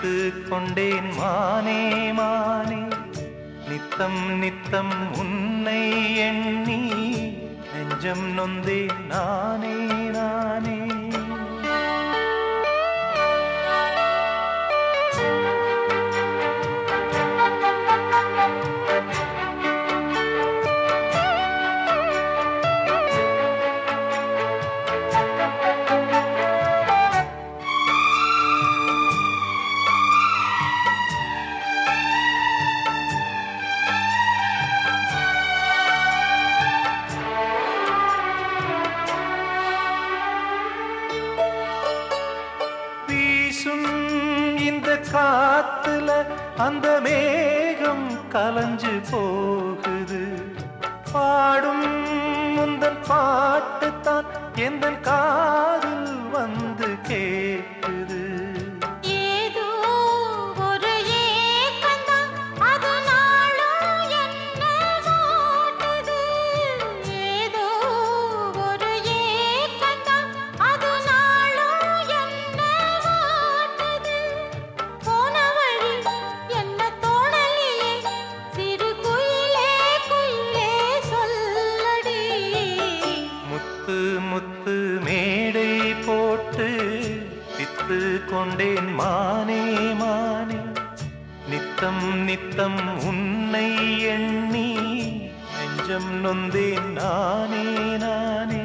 நினைத்து கொண்டேன் மானே மானே நித்தம் நித்தம் உன்னை எண்ணி நெஞ்சம் நொந்தேன் நானே. அந்த மேகம் கலஞ்சு போகுது. பாடும் முந்தன் பாட்டு தான் கா முத்து மேடை போட்டு வித்து கொண்டேன் மானே மானே நித்தம் நித்தம் உன்னை எண்ணி நெஞ்சம் நொந்தேன் நானே நானே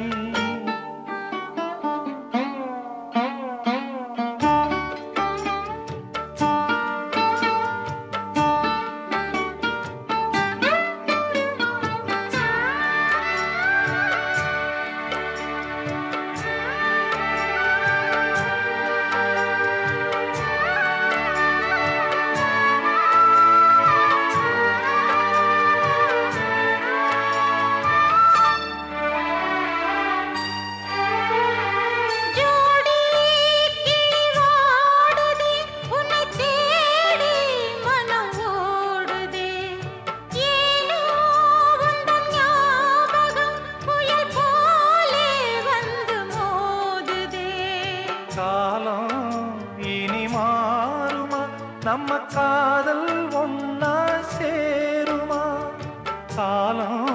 காலம் இனி மாறுமா? நம்ம காதல் ஒன்னா சேருமா? காலம்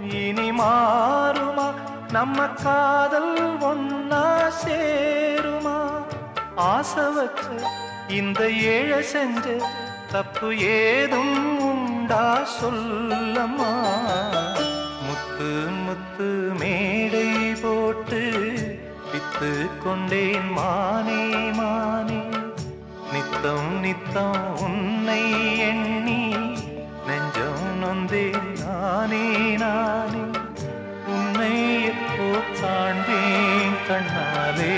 இனி மாறுமா? நம்ம காதல் ஒன்னா சேருமா? ஆசை வச்ச இந்த ஏழை செஞ்ச தப்பு ஏதும் உண்டா சொல்லம்மா? முத்து முத்து மேடை வித்து கொண்டேன் மானே மானே நித்தம் நித்தம் உன்னை எண்ணி நெஞ்சம் நொந்தேன். நானே நானே உன்னை எப்போ காண்பேன்? கண்ணாலே